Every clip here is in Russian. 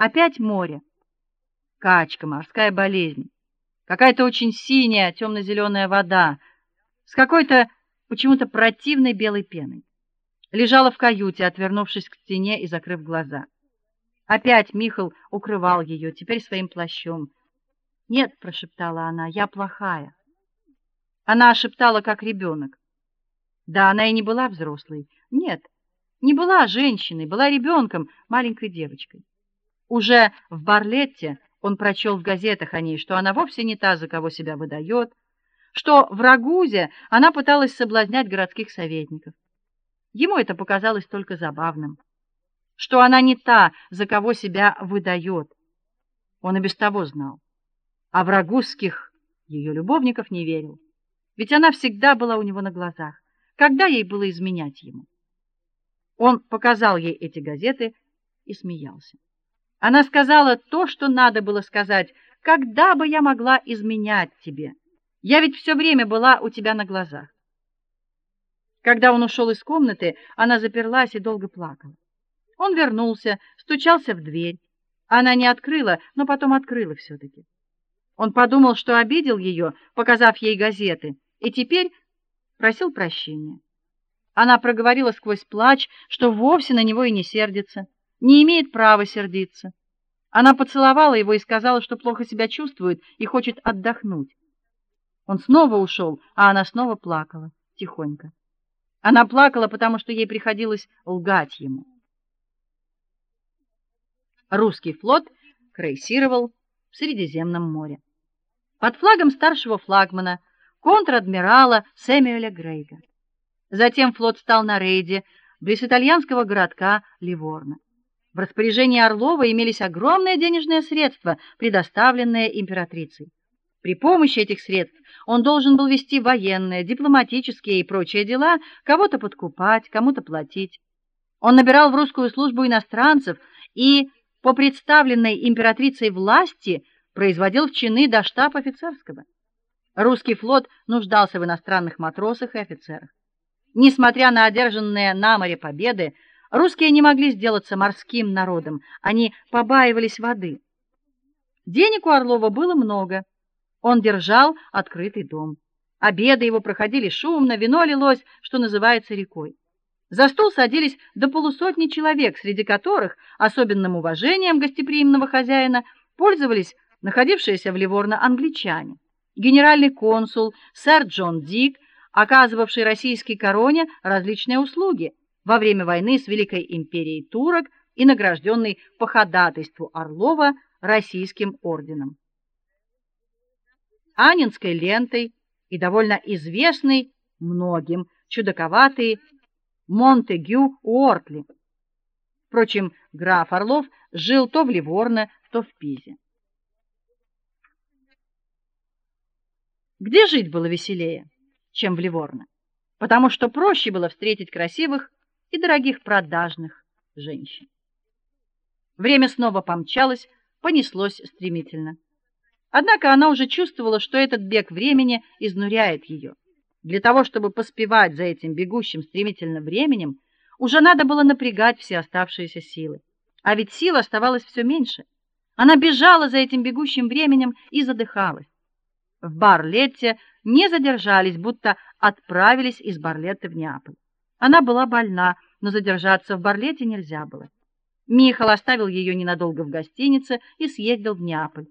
Опять море. Качка, морская болезнь. Какая-то очень синяя, темно зеленая вода с какой-то почему-то противной белой пеной. Лежала в каюте, отвернувшись к стене и закрыв глаза. Опять Михал укрывал ее, теперь своим плащом. "Нет", прошептала она. "Я плохая". Она шептала как ребенок. Да, она и не была взрослой. Нет, не была женщиной, была ребенком, маленькой девочкой. Уже в Барлетте он прочел в газетах о ней, что она вовсе не та, за кого себя выдает, что в Рагузе она пыталась соблазнять городских советников. Ему это показалось только забавным, что она не та, за кого себя выдает. Он и без того знал. А в рагузских ее любовников не верил. Ведь она всегда была у него на глазах. Когда ей было изменять ему? Он показал ей эти газеты и смеялся. Она сказала то, что надо было сказать. Когда бы я могла изменять тебе? Я ведь все время была у тебя на глазах. Когда он ушел из комнаты, она заперлась и долго плакала. Он вернулся, стучался в дверь. Она не открыла, но потом открыла все таки Он подумал, что обидел ее, показав ей газеты, и теперь просил прощения. Она проговорила сквозь плач, что вовсе на него и не сердится, не имеет права сердиться. Она поцеловала его и сказала, что плохо себя чувствует и хочет отдохнуть. Он снова ушел, а она снова плакала тихонько. Она плакала, потому что ей приходилось лгать ему. Русский флот крейсировал в Средиземном море. Под флагом старшего флагмана контр-адмирала Сэмюэля Грейга. Затем флот стал на рейде близ итальянского городка Ливорно. В распоряжении Орлова имелись огромные денежные средства, предоставленные императрицей. При помощи этих средств он должен был вести военные, дипломатические и прочие дела, кого-то подкупать, кому-то платить. Он набирал в русскую службу иностранцев и по представленной императрицей власти производил в чины до штаб-офицерского. Русский флот нуждался в иностранных матросах и офицерах. Несмотря на одержанные на море победы, русские не могли сделаться морским народом, они побаивались воды. Денег у Орлова было много. Он держал открытый дом. Обеды его проходили шумно, вино лилось, что называется, рекой. За стол садились до полусотни человек, среди которых особенным уважением гостеприимного хозяина пользовались находившиеся в Ливорно англичане. Генеральный консул сэр Джон Дик, оказывавший российской короне различные услуги во время войны с Великой империей турок и награжденный по ходатайству Орлова российским орденом. Анинской лентой и довольно известный многим чудаковатый Монтегю Уортли. Впрочем, граф Орлов жил то в Ливорно, то в Пизе. Где жить было веселее, чем в Ливорно? Потому что проще было встретить красивых и дорогих продажных женщин. Время снова помчалось, понеслось стремительно. Однако она уже чувствовала, что этот бег времени изнуряет ее. Для того, чтобы поспевать за этим бегущим стремительно временем, уже надо было напрягать все оставшиеся силы. А ведь сил оставалось все меньше. Она бежала за этим бегущим временем и задыхалась. В Барлетте не задержались, будто отправились из Барлетты в Неаполь. Она была больна, но задержаться в Барлетте нельзя было. Михаил оставил ее ненадолго в гостинице и съездил в Неаполь.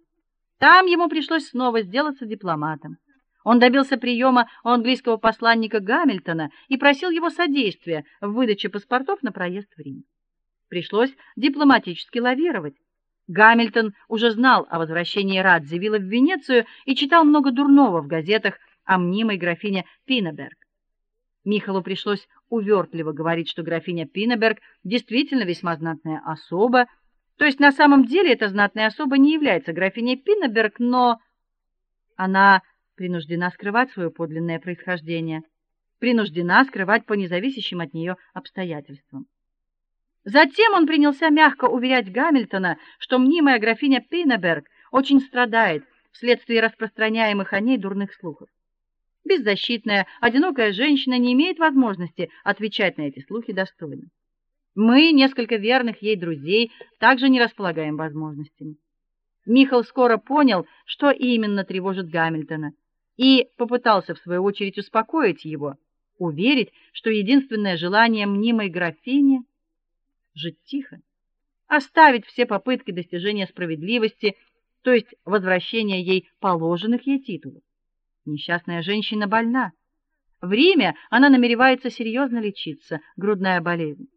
Там ему пришлось снова сделаться дипломатом. Он добился приема у английского посланника Гамильтона и просил его содействия в выдаче паспортов на проезд в Рим. Пришлось дипломатически лавировать. Гамильтон уже знал о возвращении Радзивилла в Венецию и читал много дурного в газетах о мнимой графине Пинеберг. Михалу пришлось увертливо говорить, что графиня Пинеберг действительно весьма знатная особа, то есть на самом деле эта знатная особа не является графиней Пинеберг, но она принуждена скрывать свое подлинное происхождение, принуждена скрывать по независящим от нее обстоятельствам. Затем он принялся мягко уверять Гамильтона, что мнимая графиня Пинеберг очень страдает вследствие распространяемых о ней дурных слухов. Беззащитная, одинокая женщина не имеет возможности отвечать на эти слухи достойно. Мы, несколько верных ей друзей, также не располагаем возможностями. Михаил скоро понял, что именно тревожит Гамильтона, и попытался в свою очередь успокоить его, уверить, что единственное желание мнимой графини жить тихо, оставить все попытки достижения справедливости, то есть возвращения ей положенных ей титулов. Несчастная женщина больна. В Риме она намеревается серьезно лечиться, грудная болезнь.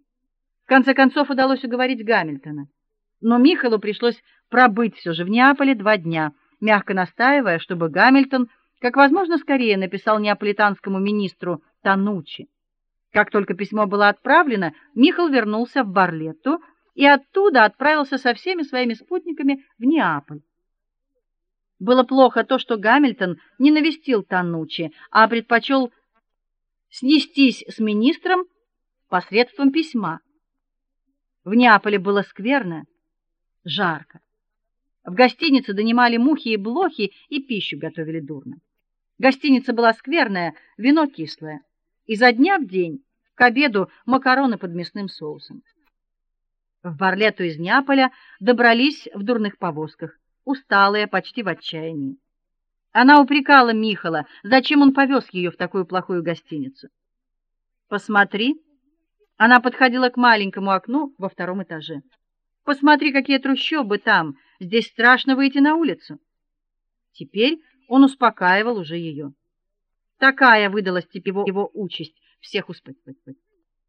В конце концов удалось уговорить Гамильтона, но Михаилу пришлось пробыть все же в Неаполе два дня, мягко настаивая, чтобы Гамильтон как возможно скорее написал неаполитанскому министру Танучи. Как только письмо было отправлено, Михаил вернулся в Барлетту и оттуда отправился со всеми своими спутниками в Неаполь. Было плохо то, что Гамильтон не навестил Танучи, а предпочел снестись с министром посредством письма. В Неаполе было скверно, жарко. В гостинице донимали мухи и блохи, и пищу готовили дурно. Гостиница была скверная, вино кислое. Изо дня в день к обеду макароны под мясным соусом. В Барлету из Неаполя добрались в дурных повозках, усталые, почти в отчаянии. Она упрекала Михала, зачем он повез ее в такую плохую гостиницу. Посмотри. Она подходила к маленькому окну во втором этаже. Посмотри, какие трущобы там. Здесь страшно выйти на улицу. Теперь он успокаивал уже ее. Такая выдалась теперь его, его участь всех успокоить.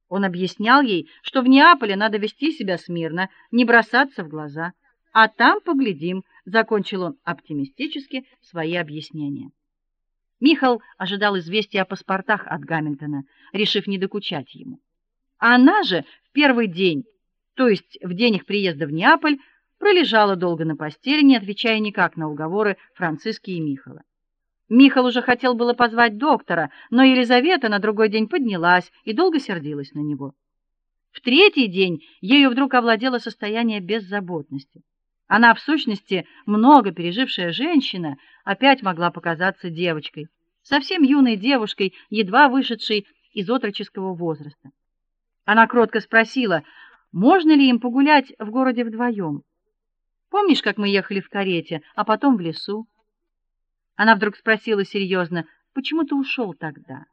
Он объяснял ей, что в Неаполе надо вести себя смирно, не бросаться в глаза, а там поглядим, закончил он оптимистически свои объяснения. Михаил ожидал известия о паспортах от Гамильтона, решив не докучать ему. Она же в первый день, то есть в день их приезда в Неаполь, пролежала долго на постели, не отвечая никак на уговоры Франциски и Михаила. Михаил уже хотел было позвать доктора, но Елизавета на другой день поднялась и долго сердилась на него. В третий день ею вдруг овладело состояние беззаботности. Она в сущности много пережившая женщина опять могла показаться девочкой, совсем юной девушкой, едва вышедшей из отроческого возраста. Она кротко спросила: "Можно ли им погулять в городе вдвоем? Помнишь, как мы ехали в карете, а потом в лесу?" Она вдруг спросила серьезно: "Почему ты ушел тогда?"